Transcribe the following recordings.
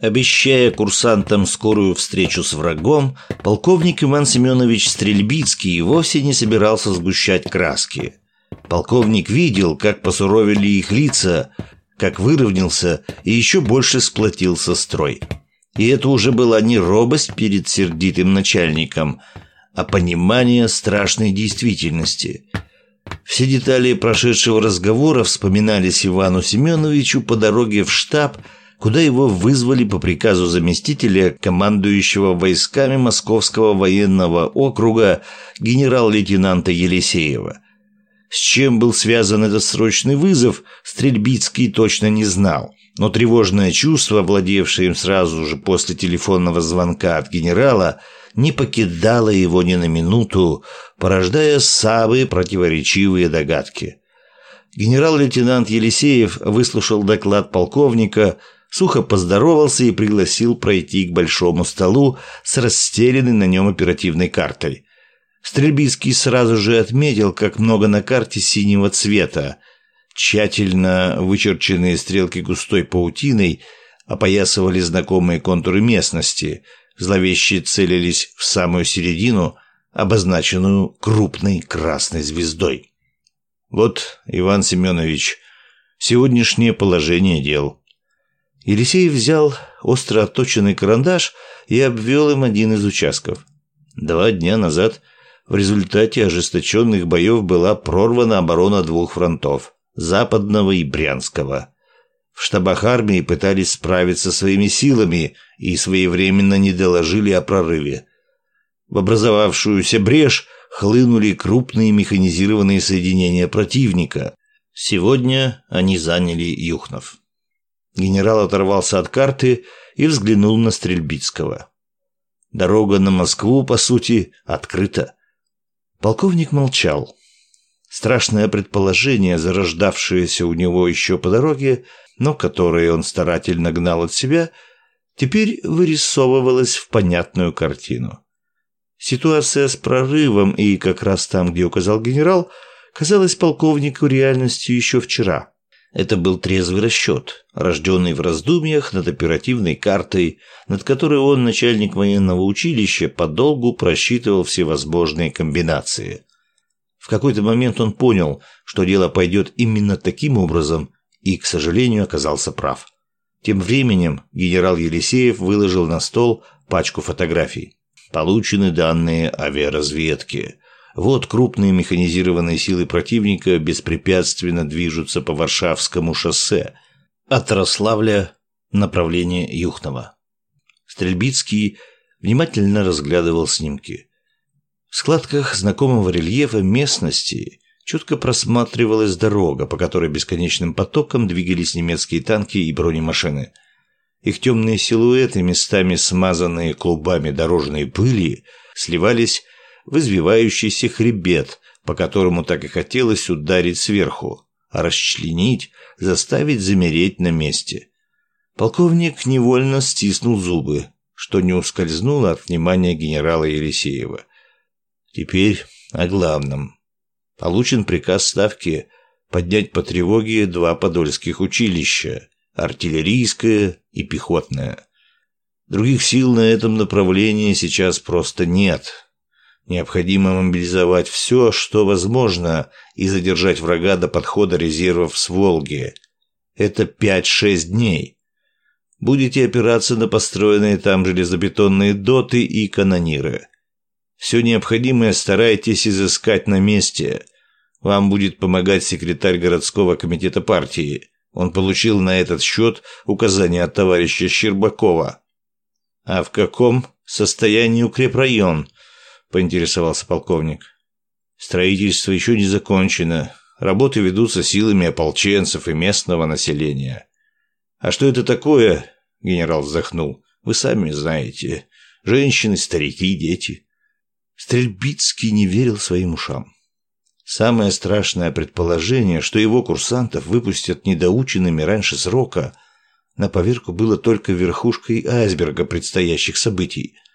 Обещая курсантам скорую встречу с врагом, полковник Иван Семенович Стрельбицкий вовсе не собирался сгущать краски. Полковник видел, как посуровили их лица, как выровнялся и еще больше сплотился строй. И это уже была не робость перед сердитым начальником, а понимание страшной действительности. Все детали прошедшего разговора вспоминались Ивану Семеновичу по дороге в штаб – куда его вызвали по приказу заместителя командующего войсками Московского военного округа генерал-лейтенанта Елисеева. С чем был связан этот срочный вызов, Стрельбицкий точно не знал, но тревожное чувство, владевшее им сразу же после телефонного звонка от генерала, не покидало его ни на минуту, порождая самые противоречивые догадки. Генерал-лейтенант Елисеев выслушал доклад полковника – сухо поздоровался и пригласил пройти к большому столу с расстеленной на нем оперативной картой. Стрельбицкий сразу же отметил, как много на карте синего цвета. Тщательно вычерченные стрелки густой паутиной опоясывали знакомые контуры местности, зловеще целились в самую середину, обозначенную крупной красной звездой. Вот, Иван Семенович, сегодняшнее положение дел. Елисеев взял остро отточенный карандаш и обвел им один из участков. Два дня назад в результате ожесточенных боев была прорвана оборона двух фронтов – Западного и Брянского. В штабах армии пытались справиться своими силами и своевременно не доложили о прорыве. В образовавшуюся брешь хлынули крупные механизированные соединения противника. Сегодня они заняли Юхнов. Генерал оторвался от карты и взглянул на Стрельбицкого. Дорога на Москву, по сути, открыта. Полковник молчал. Страшное предположение, зарождавшееся у него еще по дороге, но которое он старательно гнал от себя, теперь вырисовывалось в понятную картину. Ситуация с прорывом и как раз там, где указал генерал, казалась полковнику реальностью еще вчера. Это был трезвый расчет, рожденный в раздумьях над оперативной картой, над которой он, начальник военного училища, подолгу просчитывал всевозможные комбинации. В какой-то момент он понял, что дело пойдет именно таким образом, и, к сожалению, оказался прав. Тем временем генерал Елисеев выложил на стол пачку фотографий. Получены данные авиаразведки. Вот крупные механизированные силы противника беспрепятственно движутся по Варшавскому шоссе от Рославля направление Юхнова. Стрельбицкий внимательно разглядывал снимки. В складках знакомого рельефа местности четко просматривалась дорога, по которой бесконечным потоком двигались немецкие танки и бронемашины. Их темные силуэты, местами смазанные клубами дорожной пыли, сливались в извивающийся хребет, по которому так и хотелось ударить сверху, расчленить, заставить замереть на месте. Полковник невольно стиснул зубы, что не ускользнуло от внимания генерала Елисеева. Теперь о главном. Получен приказ Ставки поднять по тревоге два подольских училища – артиллерийское и пехотное. Других сил на этом направлении сейчас просто нет – Необходимо мобилизовать все, что возможно, и задержать врага до подхода резервов с Волги. Это 5-6 дней. Будете опираться на построенные там железобетонные доты и канониры. Все необходимое старайтесь изыскать на месте. Вам будет помогать секретарь городского комитета партии. Он получил на этот счет указание от товарища Щербакова. А в каком состоянии укрепрайон –— поинтересовался полковник. «Строительство еще не закончено. Работы ведутся силами ополченцев и местного населения». «А что это такое?» — генерал вздохнул. «Вы сами знаете. Женщины, старики, дети». Стрельбицкий не верил своим ушам. Самое страшное предположение, что его курсантов выпустят недоученными раньше срока, на поверку было только верхушкой айсберга предстоящих событий –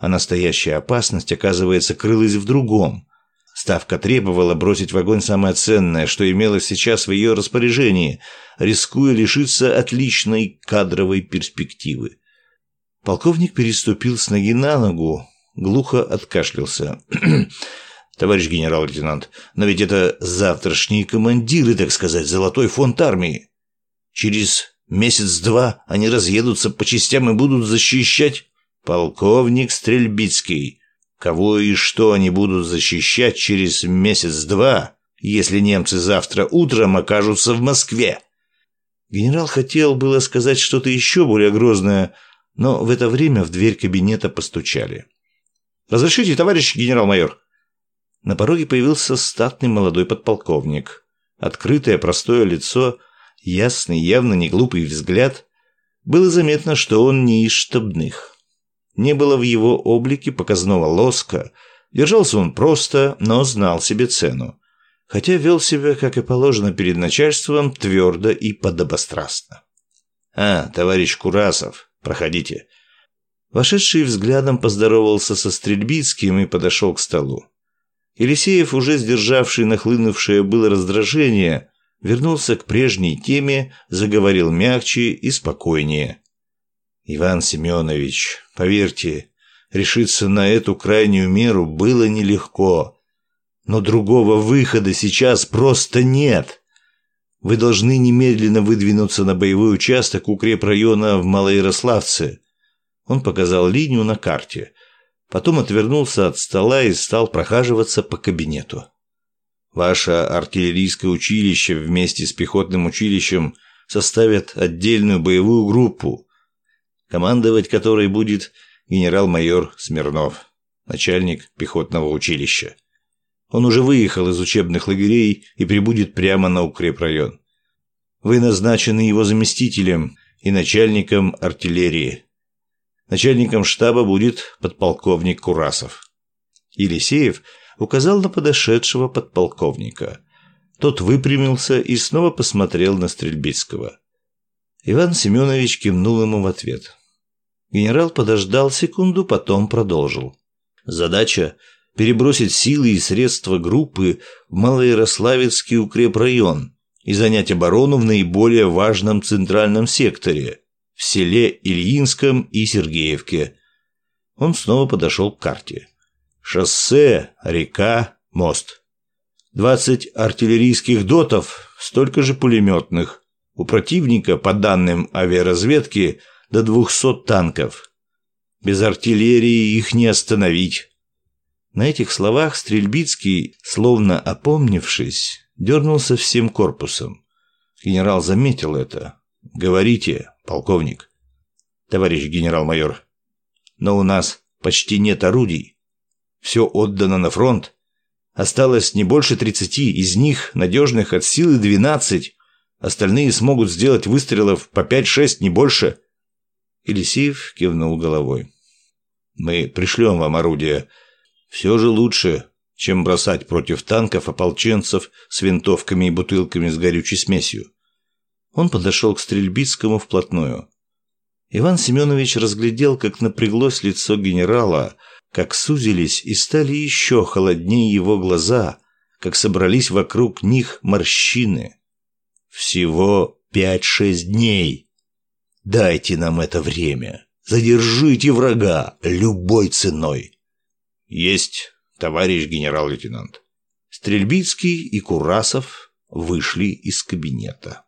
а настоящая опасность, оказывается, крылась в другом. Ставка требовала бросить в огонь самое ценное, что имелось сейчас в ее распоряжении, рискуя лишиться отличной кадровой перспективы. Полковник переступил с ноги на ногу, глухо откашлялся. «Товарищ генерал-лейтенант, но ведь это завтрашние командиры, так сказать, золотой фонд армии. Через месяц-два они разъедутся по частям и будут защищать...» «Полковник Стрельбицкий, кого и что они будут защищать через месяц-два, если немцы завтра утром окажутся в Москве?» Генерал хотел было сказать что-то еще более грозное, но в это время в дверь кабинета постучали. «Разрешите, товарищ генерал-майор?» На пороге появился статный молодой подполковник. Открытое простое лицо, ясный, явно не глупый взгляд. Было заметно, что он не из штабных. Не было в его облике показного лоска. Держался он просто, но знал себе цену хотя вел себя, как и положено перед начальством, твердо и подобострастно. «А, товарищ Курасов, проходите». Вошедший взглядом поздоровался со Стрельбицким и подошел к столу. Елисеев, уже сдержавший нахлынувшее было раздражение, вернулся к прежней теме, заговорил мягче и спокойнее. «Иван Семенович, поверьте, решиться на эту крайнюю меру было нелегко, но другого выхода сейчас просто нет. Вы должны немедленно выдвинуться на боевой участок укрепрайона в Малоярославце. Он показал линию на карте. Потом отвернулся от стола и стал прохаживаться по кабинету. Ваше артиллерийское училище вместе с пехотным училищем составят отдельную боевую группу, командовать которой будет генерал-майор Смирнов, начальник пехотного училища. Он уже выехал из учебных лагерей и прибудет прямо на укрепрайон. Вы назначены его заместителем и начальником артиллерии. Начальником штаба будет подполковник Курасов. Елисеев указал на подошедшего подполковника. Тот выпрямился и снова посмотрел на Стрельбицкого. Иван Семенович кивнул ему в ответ. Генерал подождал секунду, потом продолжил. Задача перебросить силы и средства группы в Малоярославецкий укрепрайон и занять оборону в наиболее важном центральном секторе – в селе Ильинском и Сергеевке. Он снова подошел к карте. Шоссе, река, мост. Двадцать артиллерийских дотов, столько же пулеметных. У противника, по данным авиаразведки, до двухсот танков. Без артиллерии их не остановить. На этих словах Стрельбицкий, словно опомнившись, дернулся всем корпусом. Генерал заметил это. «Говорите, полковник». «Товарищ генерал-майор, но у нас почти нет орудий. Все отдано на фронт. Осталось не больше тридцати, из них надежных от силы двенадцать. Остальные смогут сделать выстрелов по пять-шесть, не больше». Елисеев кивнул головой. «Мы пришлем вам орудия», все же лучше, чем бросать против танков ополченцев с винтовками и бутылками с горючей смесью. Он подошел к Стрельбицкому вплотную. Иван Семенович разглядел, как напряглось лицо генерала, как сузились и стали еще холоднее его глаза, как собрались вокруг них морщины. Всего пять-шесть дней. Дайте нам это время. Задержите врага любой ценой. «Есть, товарищ генерал-лейтенант». Стрельбицкий и Курасов вышли из кабинета.